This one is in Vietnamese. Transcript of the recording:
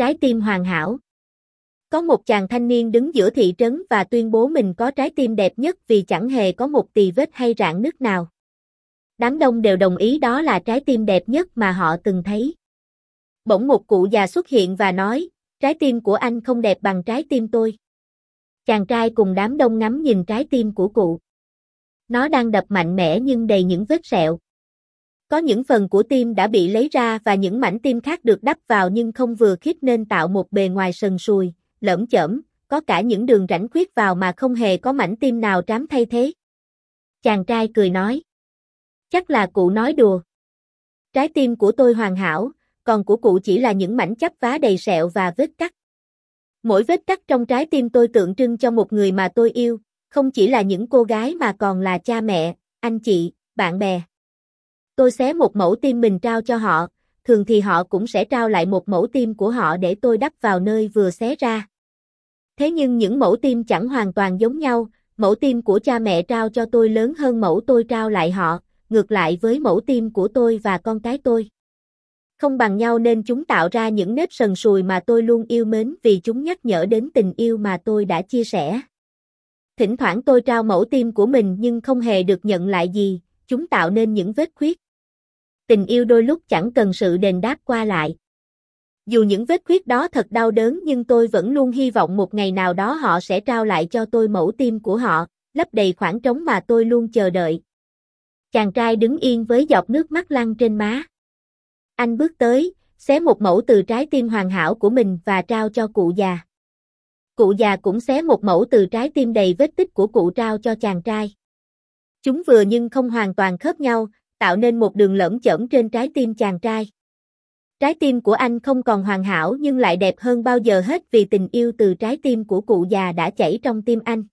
Trái tim hoàn hảo. Có một chàng thanh niên đứng giữa thị trấn và tuyên bố mình có trái tim đẹp nhất vì chẳng hề có một tì vết hay rạn nứt nào. Đám đông đều đồng ý đó là trái tim đẹp nhất mà họ từng thấy. Bỗng một cụ già xuất hiện và nói, trái tim của anh không đẹp bằng trái tim tôi. Chàng trai cùng đám đông ngắm nhìn trái tim của cụ. Nó đang đập mạnh mẽ nhưng đầy những vết sẹo. Có những phần của tim đã bị lấy ra và những mảnh tim khác được đắp vào nhưng không vừa khít nên tạo một bề ngoài sần sùi, lởm chởm, có cả những đường rãnh khuyết vào mà không hề có mảnh tim nào trám thay thế. Chàng trai cười nói. Chắc là cụ nói đùa. Trái tim của tôi hoàn hảo, còn của cụ chỉ là những mảnh chắp vá đầy sẹo và vết cắt. Mỗi vết cắt trong trái tim tôi tượng trưng cho một người mà tôi yêu, không chỉ là những cô gái mà còn là cha mẹ, anh chị, bạn bè. Tôi xé một mẫu tim mình trao cho họ, thường thì họ cũng sẽ trao lại một mẫu tim của họ để tôi đắp vào nơi vừa xé ra. Thế nhưng những mẫu tim chẳng hoàn toàn giống nhau, mẫu tim của cha mẹ trao cho tôi lớn hơn mẫu tôi trao lại họ, ngược lại với mẫu tim của tôi và con cái tôi. Không bằng nhau nên chúng tạo ra những nếp sần sùi mà tôi luôn yêu mến vì chúng nhắc nhở đến tình yêu mà tôi đã chia sẻ. Thỉnh thoảng tôi trao mẫu tim của mình nhưng không hề được nhận lại gì, chúng tạo nên những vết khuyết. Tình yêu đôi lúc chẳng cần sự đền đáp qua lại. Dù những vết khuyết đó thật đau đớn nhưng tôi vẫn luôn hy vọng một ngày nào đó họ sẽ trao lại cho tôi mẫu tim của họ, lấp đầy khoảng trống mà tôi luôn chờ đợi. Chàng trai đứng yên với giọt nước mắt lăn trên má. Anh bước tới, xé một mẫu từ trái tim hoàn hảo của mình và trao cho cụ già. Cụ già cũng xé một mẫu từ trái tim đầy vết tích của cụ trao cho chàng trai. Chúng vừa nhưng không hoàn toàn khớp nhau, tạo nên một đường lẫm chẩm trên trái tim chàng trai. Trái tim của anh không còn hoàn hảo nhưng lại đẹp hơn bao giờ hết vì tình yêu từ trái tim của cụ già đã chảy trong tim anh.